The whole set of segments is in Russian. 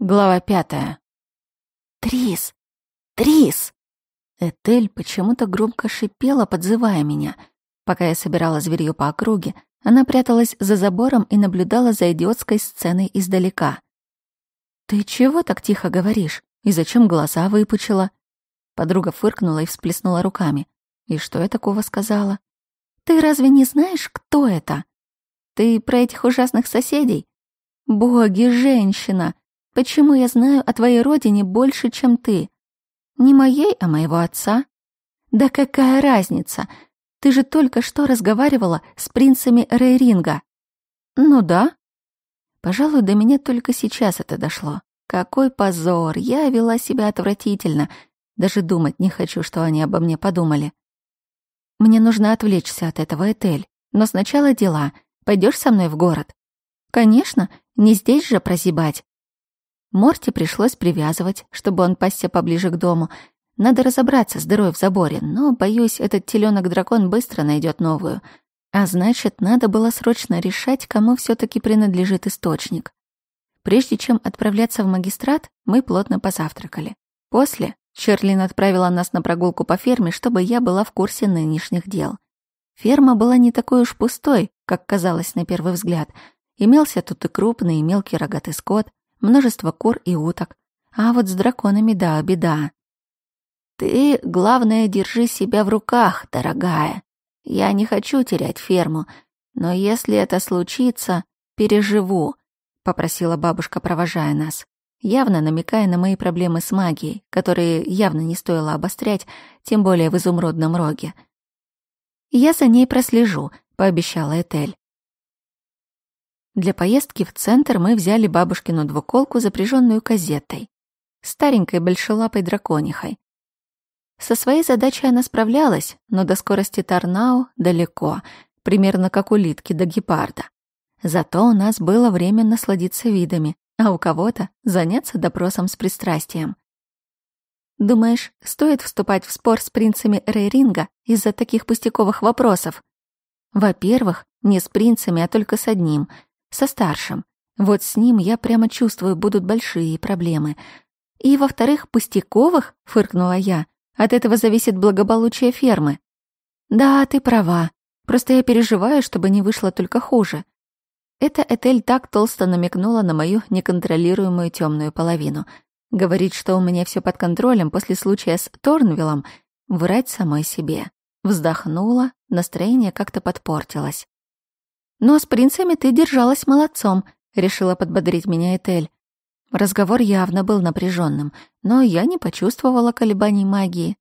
Глава пятая. «Трис! Трис!» Этель почему-то громко шипела, подзывая меня. Пока я собирала зверью по округе, она пряталась за забором и наблюдала за идиотской сценой издалека. «Ты чего так тихо говоришь? И зачем глаза выпучила?» Подруга фыркнула и всплеснула руками. «И что я такого сказала?» «Ты разве не знаешь, кто это?» «Ты про этих ужасных соседей?» «Боги, женщина!» Почему я знаю о твоей родине больше, чем ты? Не моей, а моего отца? Да какая разница? Ты же только что разговаривала с принцами Рейринга. Ну да. Пожалуй, до меня только сейчас это дошло. Какой позор! Я вела себя отвратительно. Даже думать не хочу, что они обо мне подумали. Мне нужно отвлечься от этого, Этель. Но сначала дела. Пойдешь со мной в город? Конечно, не здесь же прозябать. Морти пришлось привязывать, чтобы он пасся поближе к дому. Надо разобраться с дырой в заборе, но, боюсь, этот теленок-дракон быстро найдет новую. А значит, надо было срочно решать, кому все таки принадлежит источник. Прежде чем отправляться в магистрат, мы плотно позавтракали. После Шерлин отправила нас на прогулку по ферме, чтобы я была в курсе нынешних дел. Ферма была не такой уж пустой, как казалось на первый взгляд. Имелся тут и крупный, и мелкий рогатый скот, множество кур и уток, а вот с драконами да, беда. Ты, главное, держи себя в руках, дорогая. Я не хочу терять ферму, но если это случится, переживу, — попросила бабушка, провожая нас, явно намекая на мои проблемы с магией, которые явно не стоило обострять, тем более в изумрудном роге. «Я за ней прослежу», — пообещала Этель. Для поездки в центр мы взяли бабушкину двуколку, запряженную козетой, старенькой большелапой драконихой. Со своей задачей она справлялась, но до скорости Тарнау далеко, примерно как улитки до гепарда. Зато у нас было время насладиться видами, а у кого-то заняться допросом с пристрастием. Думаешь, стоит вступать в спор с принцами Рейринга из-за таких пустяковых вопросов? Во-первых, не с принцами, а только с одним — со старшим. Вот с ним я прямо чувствую, будут большие проблемы. И, во-вторых, пустяковых, фыркнула я, от этого зависит благополучие фермы. Да, ты права. Просто я переживаю, чтобы не вышло только хуже. Эта Этель так толсто намекнула на мою неконтролируемую темную половину. Говорит, что у меня все под контролем после случая с Торнвиллом, врать самой себе. Вздохнула, настроение как-то подпортилось. «Но с принцами ты держалась молодцом», — решила подбодрить меня Этель. Разговор явно был напряженным, но я не почувствовала колебаний магии.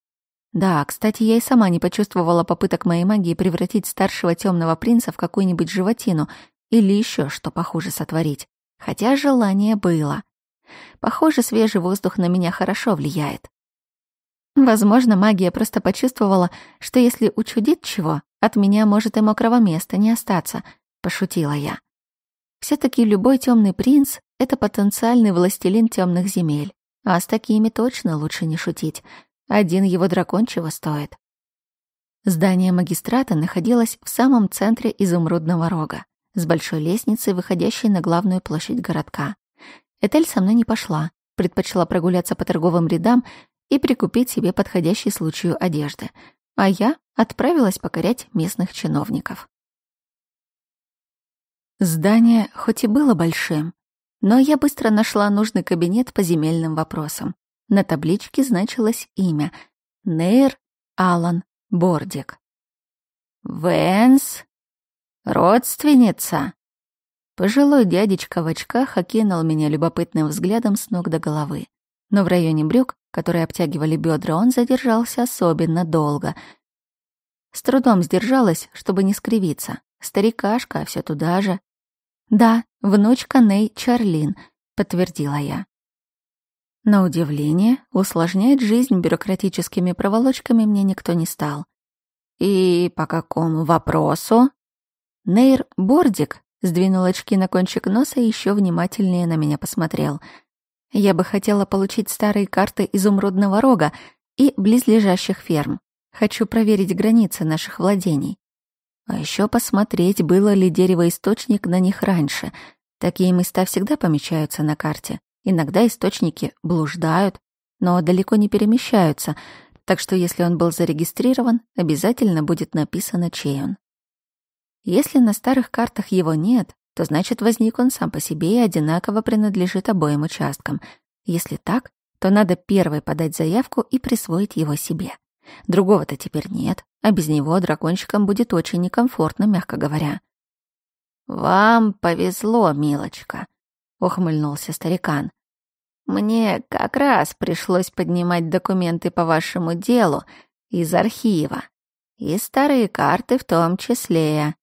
Да, кстати, я и сама не почувствовала попыток моей магии превратить старшего темного принца в какую-нибудь животину или еще что похуже сотворить. Хотя желание было. Похоже, свежий воздух на меня хорошо влияет. Возможно, магия просто почувствовала, что если учудит чего, от меня может и мокрого места не остаться, пошутила я. Все-таки любой темный принц — это потенциальный властелин темных земель, а с такими точно лучше не шутить. Один его дракон чего стоит. Здание магистрата находилось в самом центре изумрудного рога, с большой лестницей, выходящей на главную площадь городка. Этель со мной не пошла, предпочла прогуляться по торговым рядам и прикупить себе подходящий случаю одежды, а я отправилась покорять местных чиновников. Здание хоть и было большим, но я быстро нашла нужный кабинет по земельным вопросам. На табличке значилось имя — Нейр Алан Бордик. «Вэнс? Родственница?» Пожилой дядечка в очках окинул меня любопытным взглядом с ног до головы. Но в районе брюк, которые обтягивали бедра, он задержался особенно долго. С трудом сдержалась, чтобы не скривиться. Старикашка а все туда же, «Да, внучка Ней Чарлин», — подтвердила я. На удивление, усложнять жизнь бюрократическими проволочками мне никто не стал. «И по какому вопросу?» Нейр Бордик сдвинул очки на кончик носа и еще внимательнее на меня посмотрел. «Я бы хотела получить старые карты Изумрудного Рога и близлежащих ферм. Хочу проверить границы наших владений». А еще посмотреть, было ли дерево источник на них раньше. Такие места всегда помечаются на карте. Иногда источники блуждают, но далеко не перемещаются, так что если он был зарегистрирован, обязательно будет написано, чей он. Если на старых картах его нет, то значит возник он сам по себе и одинаково принадлежит обоим участкам. Если так, то надо первой подать заявку и присвоить его себе. Другого-то теперь нет а без него дракончикам будет очень некомфортно, мягко говоря. «Вам повезло, милочка», — ухмыльнулся старикан. «Мне как раз пришлось поднимать документы по вашему делу из архива, и старые карты в том числе».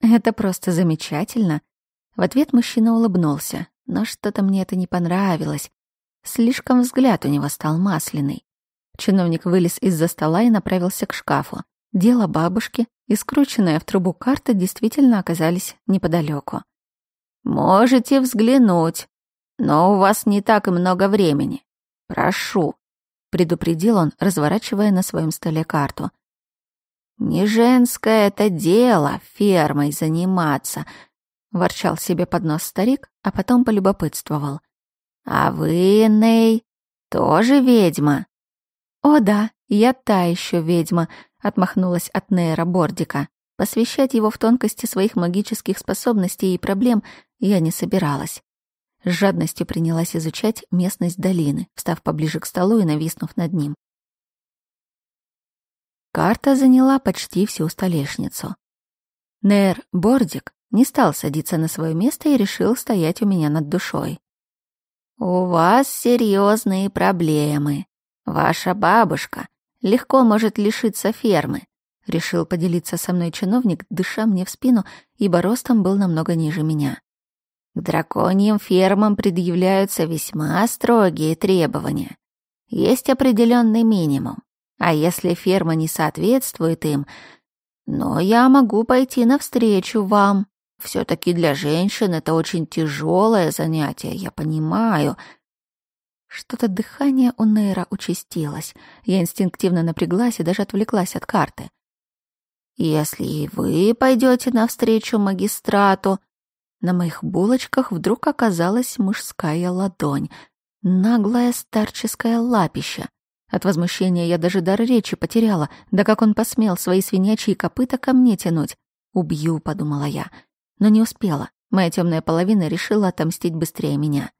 «Это просто замечательно». В ответ мужчина улыбнулся, но что-то мне это не понравилось. Слишком взгляд у него стал масляный. Чиновник вылез из-за стола и направился к шкафу. Дело бабушки и скрученная в трубу карта действительно оказались неподалеку. «Можете взглянуть, но у вас не так и много времени. Прошу», — предупредил он, разворачивая на своем столе карту. «Не женское это дело фермой заниматься», — ворчал себе под нос старик, а потом полюбопытствовал. «А вы, Ней, тоже ведьма?» «О да, я та еще ведьма», — отмахнулась от Нейра Бордика. Посвящать его в тонкости своих магических способностей и проблем я не собиралась. С жадностью принялась изучать местность долины, встав поближе к столу и нависнув над ним. Карта заняла почти всю столешницу. Нер Бордик не стал садиться на свое место и решил стоять у меня над душой. «У вас серьезные проблемы», «Ваша бабушка легко может лишиться фермы», — решил поделиться со мной чиновник, дыша мне в спину, ибо ростом был намного ниже меня. «К драконьим фермам предъявляются весьма строгие требования. Есть определенный минимум, а если ферма не соответствует им, но я могу пойти навстречу вам. Все-таки для женщин это очень тяжелое занятие, я понимаю», что-то дыхание у Нейра участилось. Я инстинктивно напряглась и даже отвлеклась от карты. «Если и вы пойдете навстречу магистрату...» На моих булочках вдруг оказалась мужская ладонь. наглая старческая лапища. От возмущения я даже дар речи потеряла. Да как он посмел свои свинячьи копыта ко мне тянуть? «Убью», — подумала я. Но не успела. Моя темная половина решила отомстить быстрее меня.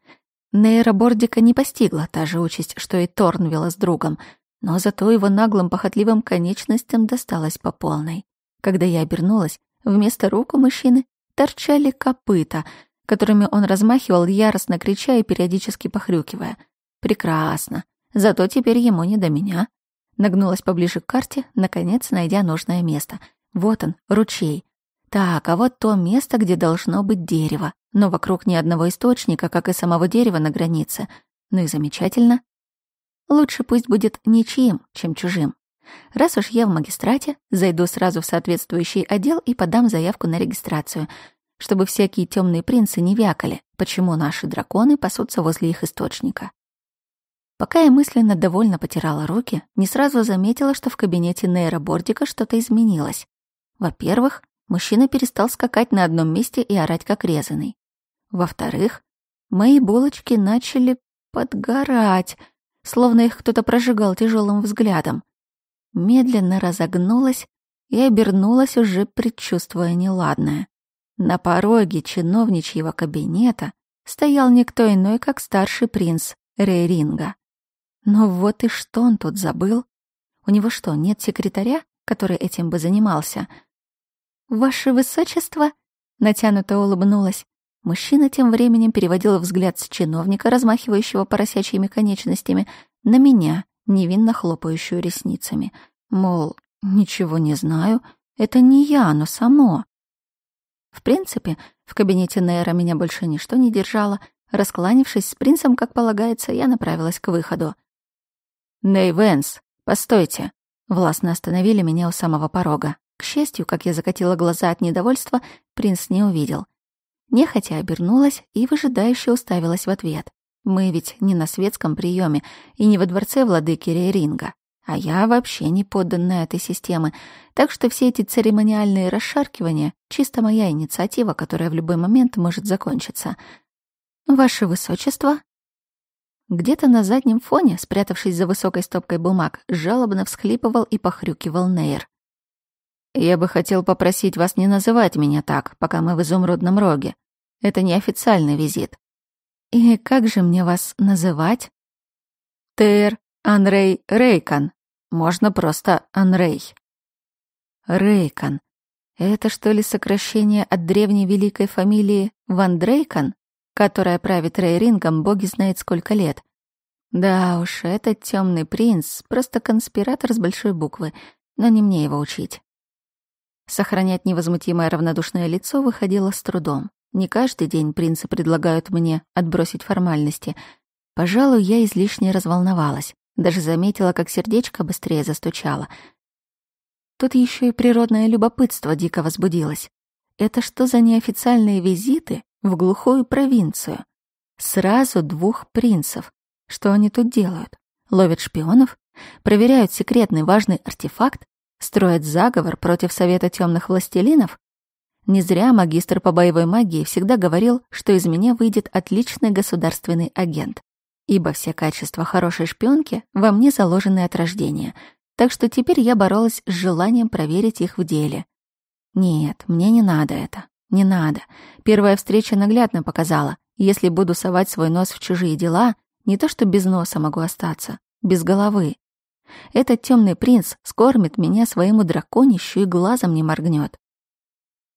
Нейробордика не постигла та же участь, что и Торнвилла с другом, но зато его наглым похотливым конечностям досталось по полной. Когда я обернулась, вместо рук у мужчины торчали копыта, которыми он размахивал, яростно крича и периодически похрюкивая. «Прекрасно! Зато теперь ему не до меня!» Нагнулась поближе к карте, наконец найдя нужное место. «Вот он, ручей!» Так, а вот то место, где должно быть дерево. Но вокруг ни одного источника, как и самого дерева на границе. Ну и замечательно. Лучше пусть будет ничьим, чем чужим. Раз уж я в магистрате, зайду сразу в соответствующий отдел и подам заявку на регистрацию, чтобы всякие темные принцы не вякали, почему наши драконы пасутся возле их источника. Пока я мысленно довольно потирала руки, не сразу заметила, что в кабинете Нейра Бордика что-то изменилось. Во-первых, Мужчина перестал скакать на одном месте и орать как резанный. Во-вторых, мои булочки начали подгорать, словно их кто-то прожигал тяжелым взглядом. Медленно разогнулась и обернулась, уже предчувствуя неладное. На пороге чиновничьего кабинета стоял никто иной, как старший принц Рейринга. Но вот и что он тут забыл? У него что, нет секретаря, который этим бы занимался — «Ваше высочество!» — натянуто улыбнулась. Мужчина тем временем переводил взгляд с чиновника, размахивающего поросячьими конечностями, на меня, невинно хлопающую ресницами. Мол, ничего не знаю, это не я, но само. В принципе, в кабинете Нейра меня больше ничто не держало. Раскланившись с принцем, как полагается, я направилась к выходу. Нейвэнс, постойте!» Властно остановили меня у самого порога. К счастью, как я закатила глаза от недовольства, принц не увидел. Нехотя обернулась и выжидающе уставилась в ответ. Мы ведь не на светском приеме и не во дворце владыки Рейринга. А я вообще не подданная этой системы, так что все эти церемониальные расшаркивания — чисто моя инициатива, которая в любой момент может закончиться. Ваше Высочество? Где-то на заднем фоне, спрятавшись за высокой стопкой бумаг, жалобно всхлипывал и похрюкивал Нейр. Я бы хотел попросить вас не называть меня так, пока мы в изумрудном роге. Это неофициальный визит. И как же мне вас называть? Тер Анрей Рейкан. Можно просто Анрей. Рейкан. Это что ли сокращение от древней великой фамилии Ван Дрейкан, которая правит Рейрингом боги знает сколько лет? Да уж, этот темный принц, просто конспиратор с большой буквы, но не мне его учить. Сохранять невозмутимое равнодушное лицо выходило с трудом. Не каждый день принцы предлагают мне отбросить формальности. Пожалуй, я излишне разволновалась. Даже заметила, как сердечко быстрее застучало. Тут еще и природное любопытство дико возбудилось. Это что за неофициальные визиты в глухую провинцию? Сразу двух принцев. Что они тут делают? Ловят шпионов? Проверяют секретный важный артефакт? строят заговор против Совета тёмных Властелинов? Не зря магистр по боевой магии всегда говорил, что из меня выйдет отличный государственный агент. Ибо все качества хорошей шпионки во мне заложены от рождения, так что теперь я боролась с желанием проверить их в деле. Нет, мне не надо это. Не надо. Первая встреча наглядно показала, если буду совать свой нос в чужие дела, не то что без носа могу остаться, без головы. Этот темный принц скормит меня своему драконищу и глазом не моргнет.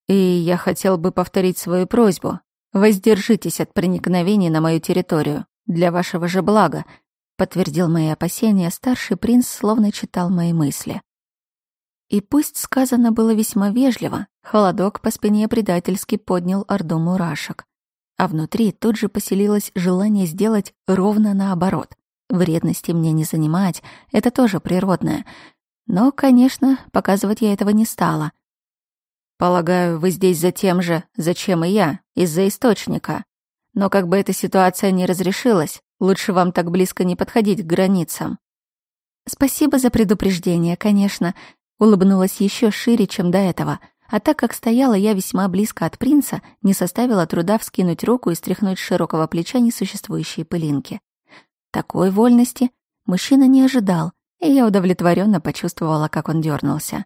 И я хотел бы повторить свою просьбу. Воздержитесь от проникновений на мою территорию. Для вашего же блага, подтвердил мои опасения старший принц, словно читал мои мысли. И пусть сказано было весьма вежливо, холодок по спине предательски поднял орду мурашек. А внутри тут же поселилось желание сделать ровно наоборот. Вредности мне не занимать, это тоже природное. Но, конечно, показывать я этого не стала. Полагаю, вы здесь за тем же, зачем и я, из-за источника. Но как бы эта ситуация не разрешилась, лучше вам так близко не подходить к границам. Спасибо за предупреждение, конечно. Улыбнулась еще шире, чем до этого. А так как стояла я весьма близко от принца, не составило труда вскинуть руку и стряхнуть с широкого плеча несуществующие пылинки. Такой вольности мужчина не ожидал, и я удовлетворенно почувствовала, как он дернулся.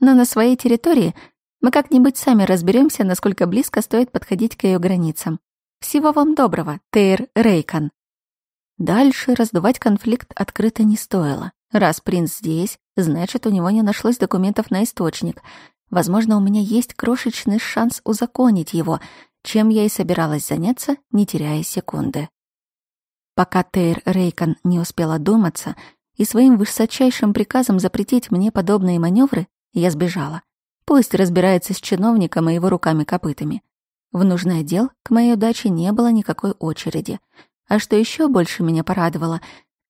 Но на своей территории мы как-нибудь сами разберемся, насколько близко стоит подходить к ее границам. Всего вам доброго, Тейр Рейкон. Дальше раздувать конфликт открыто не стоило. Раз принц здесь, значит, у него не нашлось документов на источник. Возможно, у меня есть крошечный шанс узаконить его, чем я и собиралась заняться, не теряя секунды пока Тейр Рейкон не успела думаться и своим высочайшим приказом запретить мне подобные маневры, я сбежала. Пусть разбирается с чиновником и его руками-копытами. В нужный отдел к моей удаче не было никакой очереди. А что еще больше меня порадовало,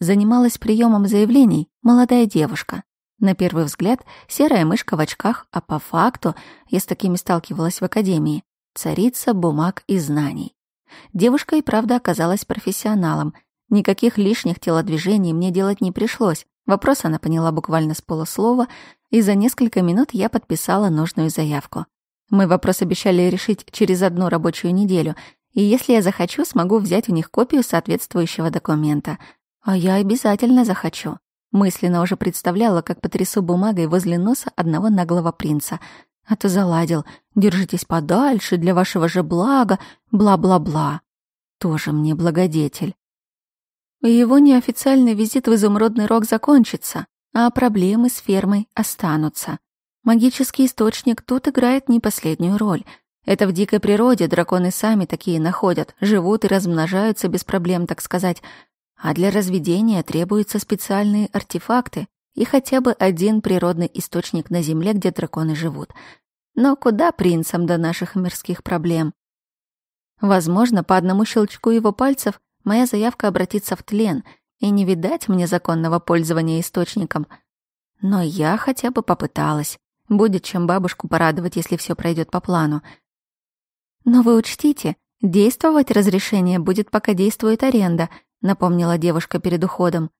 занималась приемом заявлений молодая девушка. На первый взгляд серая мышка в очках, а по факту я с такими сталкивалась в академии. Царица бумаг и знаний. Девушка и правда оказалась профессионалом. Никаких лишних телодвижений мне делать не пришлось. Вопрос она поняла буквально с полуслова, и за несколько минут я подписала нужную заявку. Мы вопрос обещали решить через одну рабочую неделю, и если я захочу, смогу взять у них копию соответствующего документа. А я обязательно захочу. Мысленно уже представляла, как потрясу бумагой возле носа одного наглого принца. А то заладил — Держитесь подальше, для вашего же блага, бла-бла-бла. Тоже мне благодетель. Его неофициальный визит в изумрудный рог закончится, а проблемы с фермой останутся. Магический источник тут играет не последнюю роль. Это в дикой природе драконы сами такие находят, живут и размножаются без проблем, так сказать. А для разведения требуются специальные артефакты и хотя бы один природный источник на Земле, где драконы живут — но куда принцам до наших мирских проблем? Возможно, по одному щелчку его пальцев моя заявка обратится в тлен, и не видать мне законного пользования источником. Но я хотя бы попыталась. Будет чем бабушку порадовать, если все пройдет по плану. Но вы учтите, действовать разрешение будет, пока действует аренда, напомнила девушка перед уходом.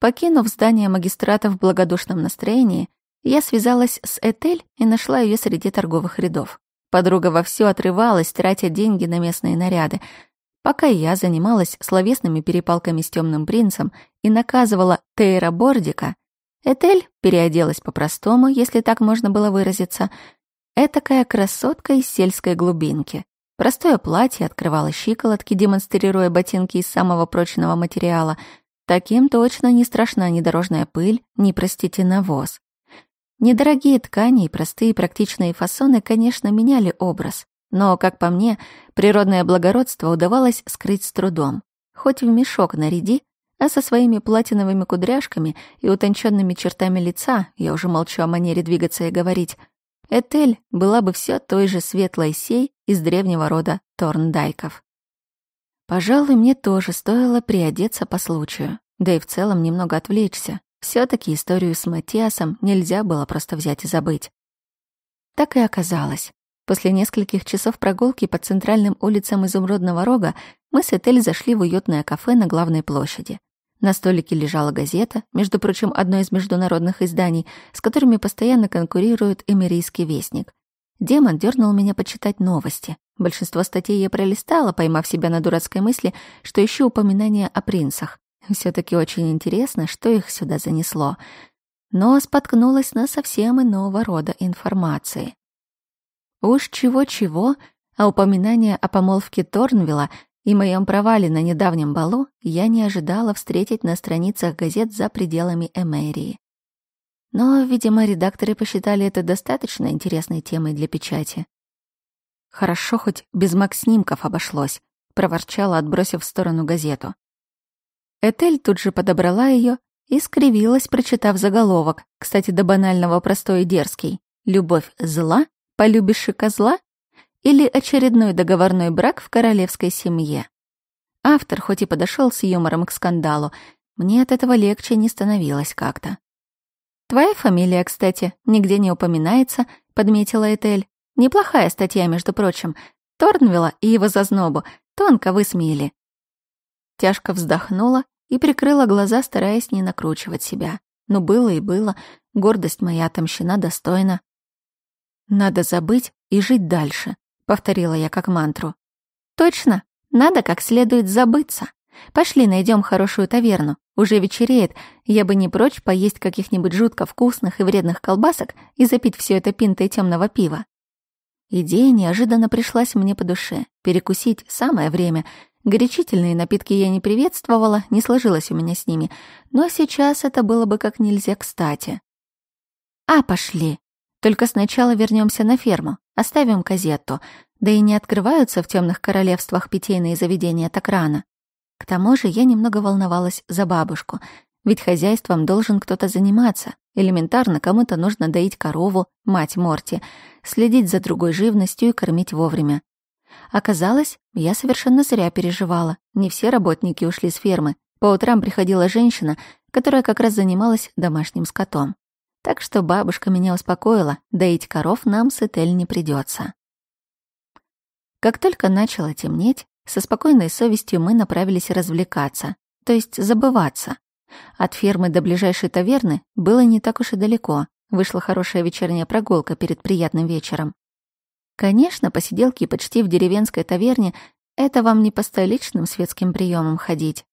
Покинув здание магистрата в благодушном настроении, я связалась с Этель и нашла ее среди торговых рядов. Подруга вовсю отрывалась, тратя деньги на местные наряды. Пока я занималась словесными перепалками с темным принцем и наказывала Тейра Бордика, Этель переоделась по-простому, если так можно было выразиться. Этакая красотка из сельской глубинки. Простое платье открывало щиколотки, демонстрируя ботинки из самого прочного материала. Таким точно не страшна ни дорожная пыль, ни, простите, навоз. Недорогие ткани и простые практичные фасоны, конечно, меняли образ, но, как по мне, природное благородство удавалось скрыть с трудом. Хоть в мешок наряди, а со своими платиновыми кудряшками и утонченными чертами лица, я уже молчу о манере двигаться и говорить, Этель была бы все той же светлой сей из древнего рода Торндайков. Пожалуй, мне тоже стоило приодеться по случаю, да и в целом немного отвлечься. Все-таки историю с Матиасом нельзя было просто взять и забыть. Так и оказалось. После нескольких часов прогулки по центральным улицам Изумрудного Рога мы с Этель зашли в уютное кафе на главной площади. На столике лежала газета, между прочим, одно из международных изданий, с которыми постоянно конкурирует эмирийский вестник. Демон дернул меня почитать новости. Большинство статей я пролистала, поймав себя на дурацкой мысли, что ищу упоминания о принцах. Все-таки очень интересно, что их сюда занесло. Но споткнулась на совсем иного рода информации. Уж чего-чего, а упоминание о помолвке Торнвилла и моем провале на недавнем балу я не ожидала встретить на страницах газет за пределами Эмерии. Но, видимо, редакторы посчитали это достаточно интересной темой для печати. «Хорошо, хоть без макснимков обошлось», — проворчала, отбросив в сторону газету. Этель тут же подобрала ее и скривилась, прочитав заголовок, кстати, до банального простой и дерзкий. «Любовь зла? Полюбишь и козла?» или «Очередной договорной брак в королевской семье». Автор хоть и подошел с юмором к скандалу, мне от этого легче не становилось как-то. «Твоя фамилия, кстати, нигде не упоминается», — подметила Этель. «Неплохая статья, между прочим. Торнвилла и его зазнобу тонко высмеяли. Тяжко вздохнула и прикрыла глаза, стараясь не накручивать себя. Но было и было, гордость моя отомщена достойна. «Надо забыть и жить дальше», — повторила я как мантру. «Точно, надо как следует забыться. Пошли найдем хорошую таверну. Уже вечереет, я бы не прочь поесть каких-нибудь жутко вкусных и вредных колбасок и запить все это пинтой темного пива». Идея неожиданно пришлась мне по душе. Перекусить — самое время — Горячительные напитки я не приветствовала, не сложилось у меня с ними, но сейчас это было бы как нельзя кстати. А, пошли. Только сначала вернемся на ферму, оставим казетту, да и не открываются в темных королевствах питейные заведения так рано. К тому же я немного волновалась за бабушку, ведь хозяйством должен кто-то заниматься. Элементарно кому-то нужно доить корову, мать Морти, следить за другой живностью и кормить вовремя. Оказалось, я совершенно зря переживала. Не все работники ушли с фермы. По утрам приходила женщина, которая как раз занималась домашним скотом. Так что бабушка меня успокоила, доить коров нам с Этель не придется. Как только начало темнеть, со спокойной совестью мы направились развлекаться, то есть забываться. От фермы до ближайшей таверны было не так уж и далеко. Вышла хорошая вечерняя прогулка перед приятным вечером. Конечно, посиделки почти в деревенской таверне — это вам не по столичным светским приемам ходить.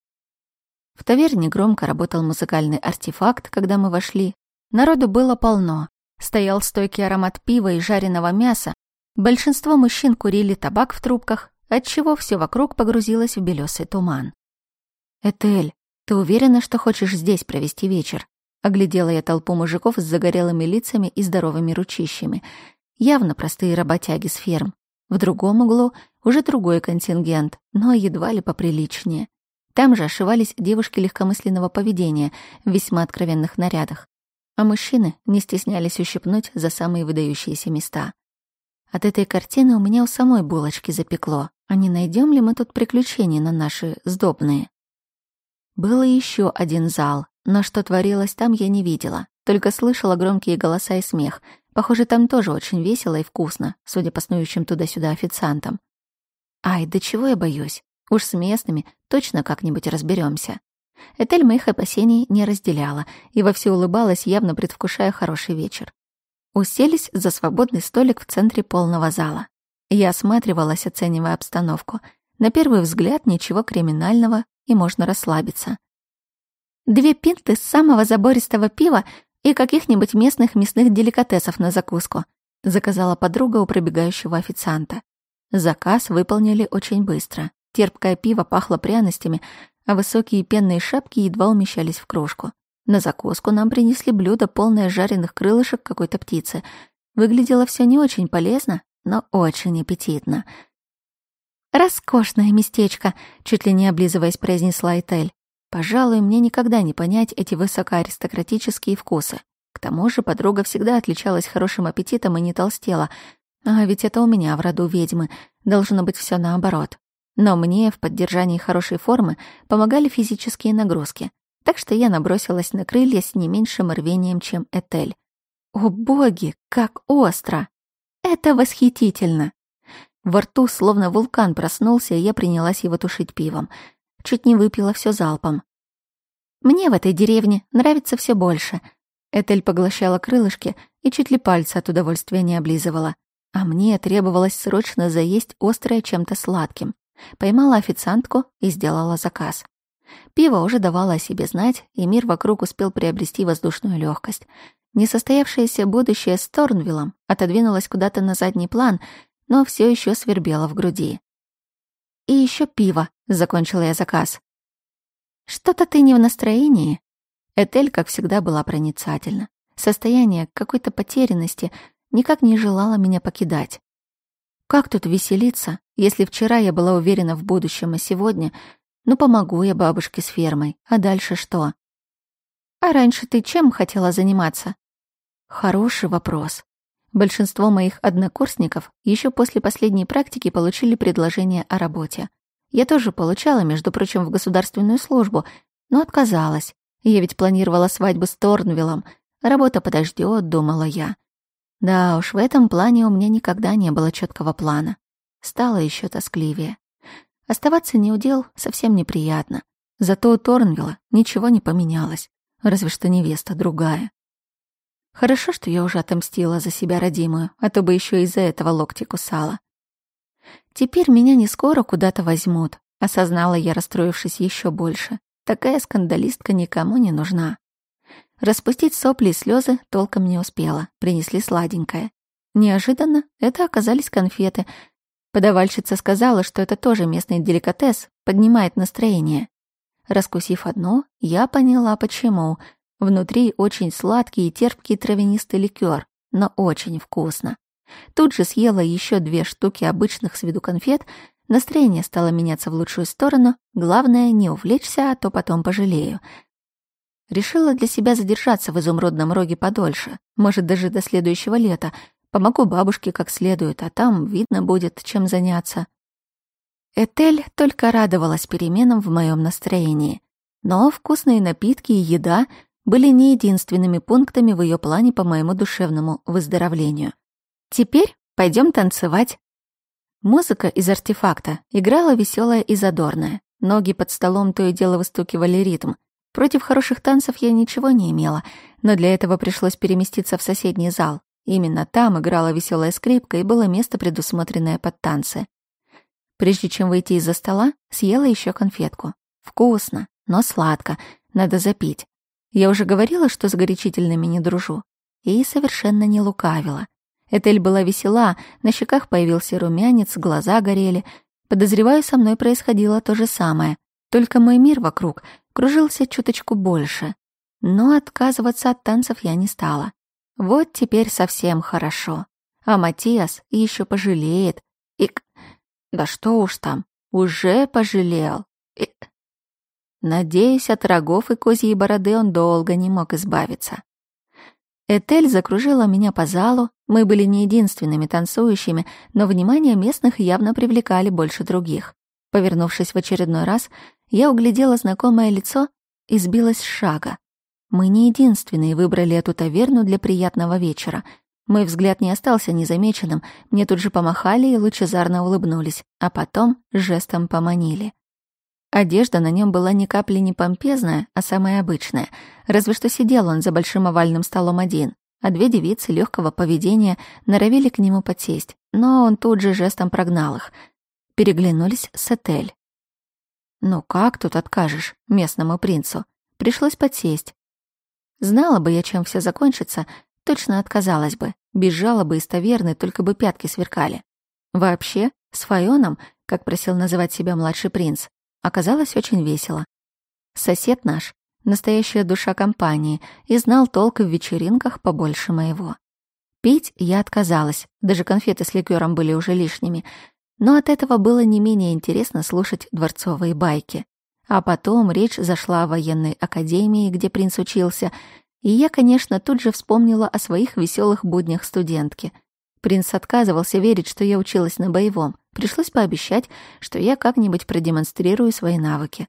В таверне громко работал музыкальный артефакт, когда мы вошли. Народу было полно. Стоял стойкий аромат пива и жареного мяса. Большинство мужчин курили табак в трубках, отчего все вокруг погрузилось в белесый туман. «Этель, ты уверена, что хочешь здесь провести вечер?» Оглядела я толпу мужиков с загорелыми лицами и здоровыми ручищами — явно простые работяги с ферм. В другом углу уже другой контингент, но едва ли поприличнее. Там же ошивались девушки легкомысленного поведения в весьма откровенных нарядах, а мужчины не стеснялись ущипнуть за самые выдающиеся места. От этой картины у меня у самой булочки запекло. А не найдем ли мы тут приключения на наши сдобные? Был еще один зал, но что творилось там, я не видела. Только слышала громкие голоса и смех — Похоже, там тоже очень весело и вкусно, судя по снующим туда-сюда официантам. Ай, да чего я боюсь? Уж с местными точно как-нибудь разберемся. Этель моих опасений не разделяла и вовсе улыбалась, явно предвкушая хороший вечер. Уселись за свободный столик в центре полного зала. Я осматривалась, оценивая обстановку. На первый взгляд ничего криминального, и можно расслабиться. Две пинты самого забористого пива и каких-нибудь местных мясных деликатесов на закуску», заказала подруга у пробегающего официанта. Заказ выполнили очень быстро. Терпкое пиво пахло пряностями, а высокие пенные шапки едва умещались в кружку. На закуску нам принесли блюдо, полное жареных крылышек какой-то птицы. Выглядело все не очень полезно, но очень аппетитно. «Роскошное местечко», — чуть ли не облизываясь, произнесла Этель. Пожалуй, мне никогда не понять эти высокоаристократические вкусы. К тому же подруга всегда отличалась хорошим аппетитом и не толстела. А ведь это у меня в роду ведьмы. Должно быть все наоборот. Но мне в поддержании хорошей формы помогали физические нагрузки. Так что я набросилась на крылья с не меньшим рвением, чем Этель. О боги, как остро! Это восхитительно! Во рту словно вулкан проснулся, и я принялась его тушить пивом — чуть не выпила все залпом. «Мне в этой деревне нравится все больше». Этель поглощала крылышки и чуть ли пальца от удовольствия не облизывала. А мне требовалось срочно заесть острое чем-то сладким. Поймала официантку и сделала заказ. Пиво уже давало о себе знать, и мир вокруг успел приобрести воздушную легкость. Несостоявшееся будущее с Торнвиллом отодвинулось куда-то на задний план, но все еще свербело в груди и еще пиво», — закончила я заказ. «Что-то ты не в настроении». Этель, как всегда, была проницательна. Состояние какой-то потерянности никак не желало меня покидать. Как тут веселиться, если вчера я была уверена в будущем, а сегодня... Ну, помогу я бабушке с фермой, а дальше что? А раньше ты чем хотела заниматься? Хороший вопрос. Большинство моих однокурсников еще после последней практики получили предложение о работе. Я тоже получала, между прочим, в государственную службу, но отказалась. Я ведь планировала свадьбу с Торнвиллом. Работа подождет, думала я. Да уж, в этом плане у меня никогда не было четкого плана. Стало еще тоскливее. Оставаться неудел совсем неприятно. Зато у Торнвилла ничего не поменялось, разве что невеста другая. Хорошо, что я уже отомстила за себя родимую, а то бы еще из-за этого локти кусала. Теперь меня не скоро куда-то возьмут, осознала я, расстроившись еще больше. Такая скандалистка никому не нужна. Распустить сопли и слезы толком не успела, принесли сладенькое. Неожиданно это оказались конфеты. Подавальщица сказала, что это тоже местный деликатес, поднимает настроение. Раскусив одно, я поняла, почему. Внутри очень сладкий и терпкий травянистый ликер, но очень вкусно. Тут же съела еще две штуки обычных с виду конфет, настроение стало меняться в лучшую сторону, главное не увлечься, а то потом пожалею. Решила для себя задержаться в изумрудном роге подольше, может, даже до следующего лета. Помогу бабушке как следует, а там видно будет, чем заняться. Этель только радовалась переменам в моем настроении. Но вкусные напитки и еда были не единственными пунктами в ее плане по моему душевному выздоровлению. «Теперь пойдем танцевать». Музыка из артефакта играла веселая и задорная. Ноги под столом то и дело выстукивали ритм. Против хороших танцев я ничего не имела, но для этого пришлось переместиться в соседний зал. Именно там играла веселая скрипка и было место, предусмотренное под танцы. Прежде чем выйти из-за стола, съела еще конфетку. Вкусно, но сладко, надо запить. Я уже говорила, что с горячительными не дружу. И совершенно не лукавила. Этель была весела, на щеках появился румянец, глаза горели. Подозреваю, со мной происходило то же самое. Только мой мир вокруг кружился чуточку больше. Но отказываться от танцев я не стала. Вот теперь совсем хорошо. А Матиас еще пожалеет. И... Да что уж там, уже пожалел. И... Надеясь, от рогов и козьей бороды он долго не мог избавиться. Этель закружила меня по залу, мы были не единственными танцующими, но внимание местных явно привлекали больше других. Повернувшись в очередной раз, я углядела знакомое лицо и сбилась с шага. Мы не единственные выбрали эту таверну для приятного вечера. Мой взгляд не остался незамеченным, мне тут же помахали и лучезарно улыбнулись, а потом жестом поманили — Одежда на нем была ни капли не помпезная, а самая обычная. Разве что сидел он за большим овальным столом один, а две девицы легкого поведения норовили к нему подсесть, но он тут же жестом прогнал их. Переглянулись с отель. «Ну как тут откажешь местному принцу? Пришлось подсесть. Знала бы я, чем все закончится, точно отказалась бы, бежала бы из таверны, только бы пятки сверкали. Вообще, с Фаоном, как просил называть себя младший принц, Оказалось очень весело. Сосед наш — настоящая душа компании и знал толк в вечеринках побольше моего. Пить я отказалась, даже конфеты с ликером были уже лишними, но от этого было не менее интересно слушать дворцовые байки. А потом речь зашла о военной академии, где принц учился, и я, конечно, тут же вспомнила о своих веселых буднях студентки — Принц отказывался верить, что я училась на боевом. Пришлось пообещать, что я как-нибудь продемонстрирую свои навыки.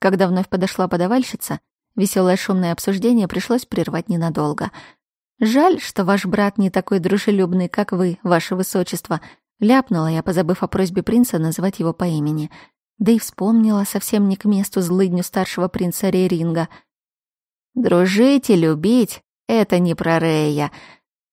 Когда вновь подошла подавальщица, веселое шумное обсуждение пришлось прервать ненадолго. «Жаль, что ваш брат не такой дружелюбный, как вы, ваше высочество», ляпнула я, позабыв о просьбе принца назвать его по имени. Да и вспомнила совсем не к месту злыдню старшего принца Рейринга. «Дружить и любить — это не про Рея»,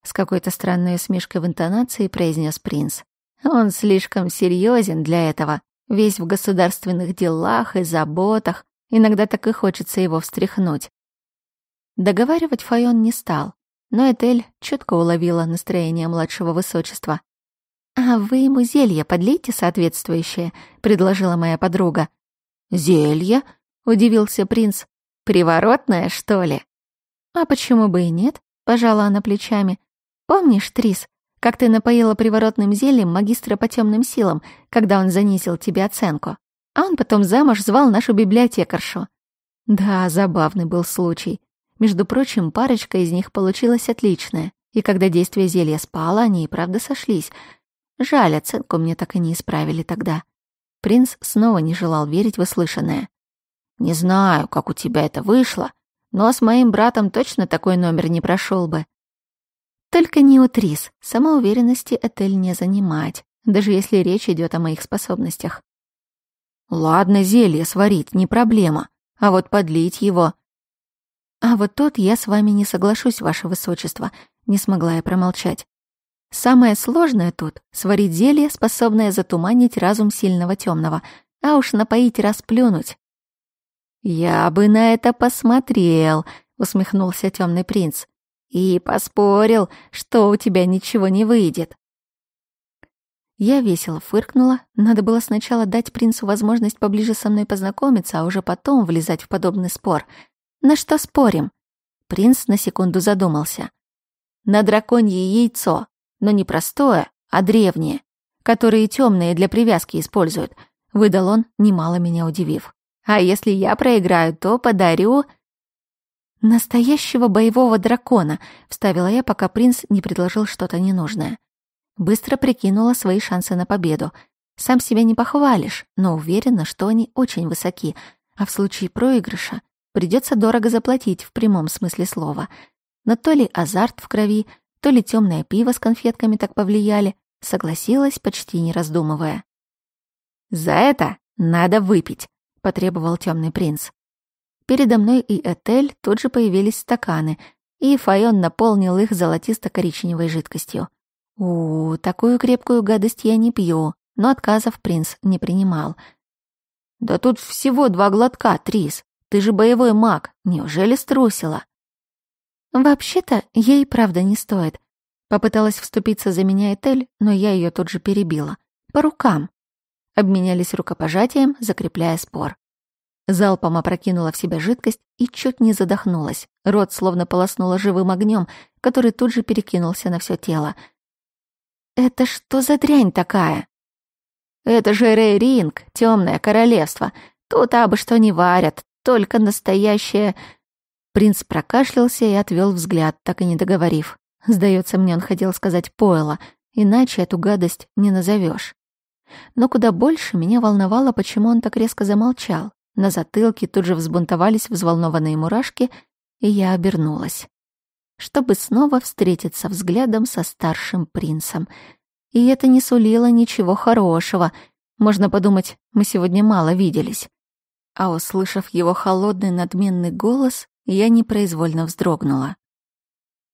с какой-то странной усмешкой в интонации произнес принц. «Он слишком серьезен для этого, весь в государственных делах и заботах, иногда так и хочется его встряхнуть». Договаривать Файон не стал, но Этель чутко уловила настроение младшего высочества. «А вы ему зелье подлейте соответствующее», — предложила моя подруга. «Зелье?» — удивился принц. «Приворотное, что ли?» «А почему бы и нет?» — пожала она плечами. Помнишь, Трис, как ты напоила приворотным зельем магистра по темным силам, когда он занизил тебе оценку? А он потом замуж звал нашу библиотекаршу. Да, забавный был случай. Между прочим, парочка из них получилась отличная. И когда действие зелья спало, они и правда сошлись. Жаль, оценку мне так и не исправили тогда. Принц снова не желал верить в услышанное. «Не знаю, как у тебя это вышло, но с моим братом точно такой номер не прошел бы. Только не у Трис. Самоуверенности Этель не занимать, даже если речь идет о моих способностях. Ладно, зелье сварить, не проблема. А вот подлить его... А вот тут я с вами не соглашусь, ваше высочество, не смогла я промолчать. Самое сложное тут — сварить зелье, способное затуманить разум сильного темного, а уж напоить расплюнуть. «Я бы на это посмотрел», — усмехнулся темный принц и поспорил, что у тебя ничего не выйдет. Я весело фыркнула. Надо было сначала дать принцу возможность поближе со мной познакомиться, а уже потом влезать в подобный спор. На что спорим? Принц на секунду задумался. На драконье яйцо, но не простое, а древнее, которые темные для привязки используют, выдал он, немало меня удивив. А если я проиграю, то подарю... «Настоящего боевого дракона!» — вставила я, пока принц не предложил что-то ненужное. Быстро прикинула свои шансы на победу. Сам себя не похвалишь, но уверена, что они очень высоки, а в случае проигрыша придется дорого заплатить в прямом смысле слова. Но то ли азарт в крови, то ли темное пиво с конфетками так повлияли, согласилась, почти не раздумывая. «За это надо выпить!» — потребовал темный принц. Передо мной и Этель тут же появились стаканы, и Файон наполнил их золотисто-коричневой жидкостью. У, -у такую крепкую гадость я не пью, но отказов принц не принимал. «Да тут всего два глотка, Трис. Ты же боевой маг. Неужели струсила?» «Вообще-то ей правда не стоит». Попыталась вступиться за меня Этель, но я ее тут же перебила. «По рукам». Обменялись рукопожатием, закрепляя спор. Залпом опрокинула в себя жидкость и чуть не задохнулась. Рот словно полоснула живым огнем, который тут же перекинулся на все тело. «Это что за дрянь такая?» «Это же Рейринг, темное королевство. Тут абы что не варят, только настоящее...» Принц прокашлялся и отвел взгляд, так и не договорив. Сдается мне, он хотел сказать «пойло», иначе эту гадость не назовешь. Но куда больше меня волновало, почему он так резко замолчал. На затылке тут же взбунтовались взволнованные мурашки, и я обернулась, чтобы снова встретиться взглядом со старшим принцем. И это не сулило ничего хорошего. Можно подумать, мы сегодня мало виделись. А услышав его холодный надменный голос, я непроизвольно вздрогнула.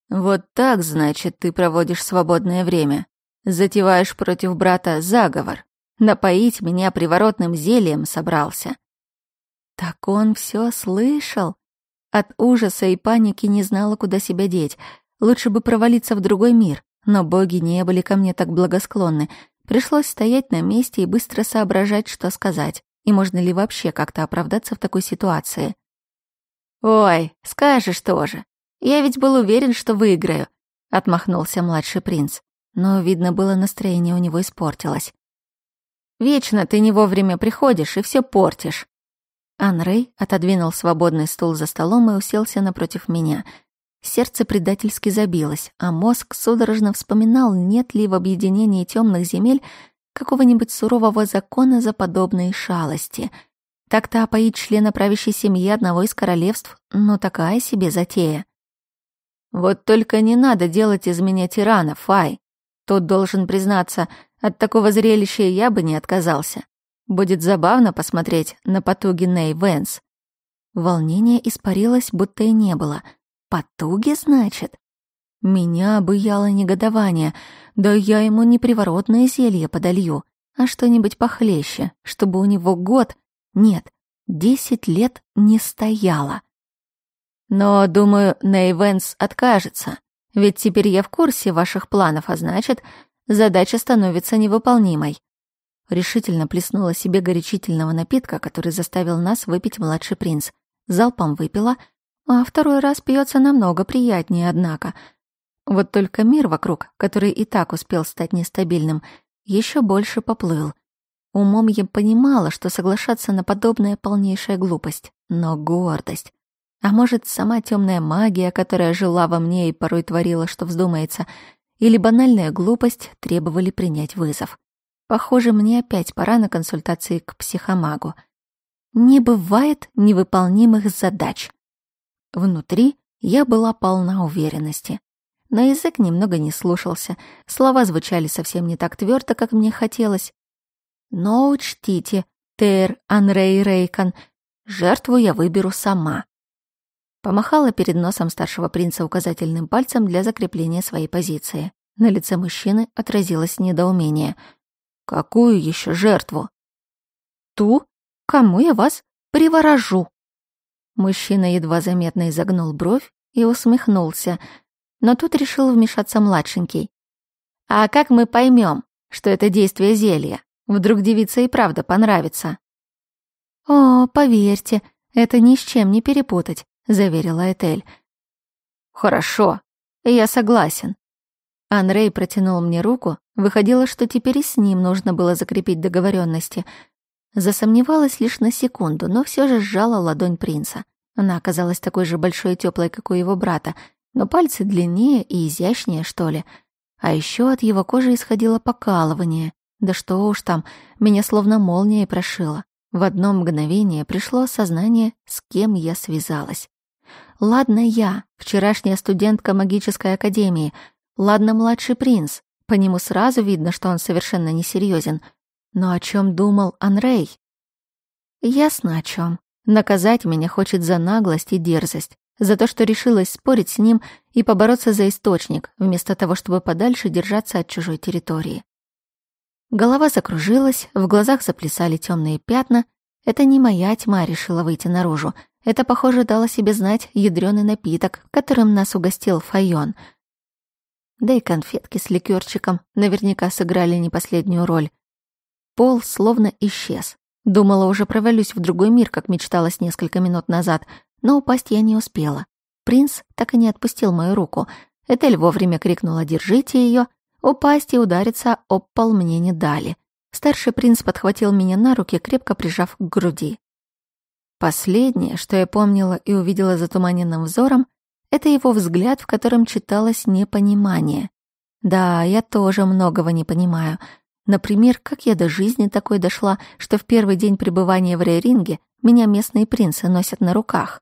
«Вот так, значит, ты проводишь свободное время. Затеваешь против брата заговор. Напоить меня приворотным зельем собрался. Так он все слышал. От ужаса и паники не знала, куда себя деть. Лучше бы провалиться в другой мир. Но боги не были ко мне так благосклонны. Пришлось стоять на месте и быстро соображать, что сказать. И можно ли вообще как-то оправдаться в такой ситуации? «Ой, скажешь тоже. Я ведь был уверен, что выиграю», — отмахнулся младший принц. Но, видно было, настроение у него испортилось. «Вечно ты не вовремя приходишь и все портишь». Анрей отодвинул свободный стул за столом и уселся напротив меня. Сердце предательски забилось, а мозг судорожно вспоминал, нет ли в объединении темных земель какого-нибудь сурового закона за подобные шалости. Так-то опоить члена правящей семьи одного из королевств, ну такая себе затея. «Вот только не надо делать из меня тирана, Фай. Тот должен признаться, от такого зрелища я бы не отказался. Будет забавно посмотреть на потуги Ней Вэнс. Волнение испарилось, будто и не было. Потуги, значит? Меня обуяло негодование. Да я ему неприворотное зелье подолью, а что-нибудь похлеще, чтобы у него год... Нет, десять лет не стояло. Но, думаю, Ней Вэнс откажется. Ведь теперь я в курсе ваших планов, а значит, задача становится невыполнимой решительно плеснула себе горячительного напитка, который заставил нас выпить младший принц. Залпом выпила, а второй раз пьется намного приятнее, однако. Вот только мир вокруг, который и так успел стать нестабильным, еще больше поплыл. Умом я понимала, что соглашаться на подобное полнейшая глупость, но гордость. А может, сама темная магия, которая жила во мне и порой творила, что вздумается, или банальная глупость требовали принять вызов. Похоже, мне опять пора на консультации к психомагу. Не бывает невыполнимых задач. Внутри я была полна уверенности. Но язык немного не слушался, слова звучали совсем не так твердо, как мне хотелось. Но учтите, Тер Анрей Рейкон, жертву я выберу сама. Помахала перед носом старшего принца указательным пальцем для закрепления своей позиции. На лице мужчины отразилось недоумение — Какую еще жертву? Ту, кому я вас приворожу. Мужчина едва заметно изогнул бровь и усмехнулся, но тут решил вмешаться младшенький. А как мы поймем, что это действие зелья? Вдруг девица и правда понравится? О, поверьте, это ни с чем не перепутать, заверила Этель. Хорошо, я согласен, Анрей протянул мне руку. Выходило, что теперь и с ним нужно было закрепить договоренности. Засомневалась лишь на секунду, но все же сжала ладонь принца. Она оказалась такой же большой и теплой, как у его брата, но пальцы длиннее и изящнее, что ли. А еще от его кожи исходило покалывание. Да что уж там, меня словно молнией прошило. В одно мгновение пришло осознание, с кем я связалась. Ладно я, вчерашняя студентка магической академии — Ладно, младший принц, по нему сразу видно, что он совершенно несерьезен. Но о чем думал Анрей? Ясно о чем. Наказать меня хочет за наглость и дерзость, за то, что решилась спорить с ним и побороться за источник, вместо того, чтобы подальше держаться от чужой территории. Голова закружилась, в глазах заплясали темные пятна. Это не моя тьма решила выйти наружу. Это, похоже, дало себе знать ядрёный напиток, которым нас угостил Файон — да и конфетки с ликерчиком наверняка сыграли не последнюю роль. Пол словно исчез. Думала, уже провалюсь в другой мир, как мечталось несколько минут назад, но упасть я не успела. Принц так и не отпустил мою руку. Этель вовремя крикнула «Держите ее!» Упасть и удариться об пол мне не дали. Старший принц подхватил меня на руки, крепко прижав к груди. Последнее, что я помнила и увидела затуманенным взором, это его взгляд, в котором читалось непонимание. Да, я тоже многого не понимаю. Например, как я до жизни такой дошла, что в первый день пребывания в Рейринге меня местные принцы носят на руках.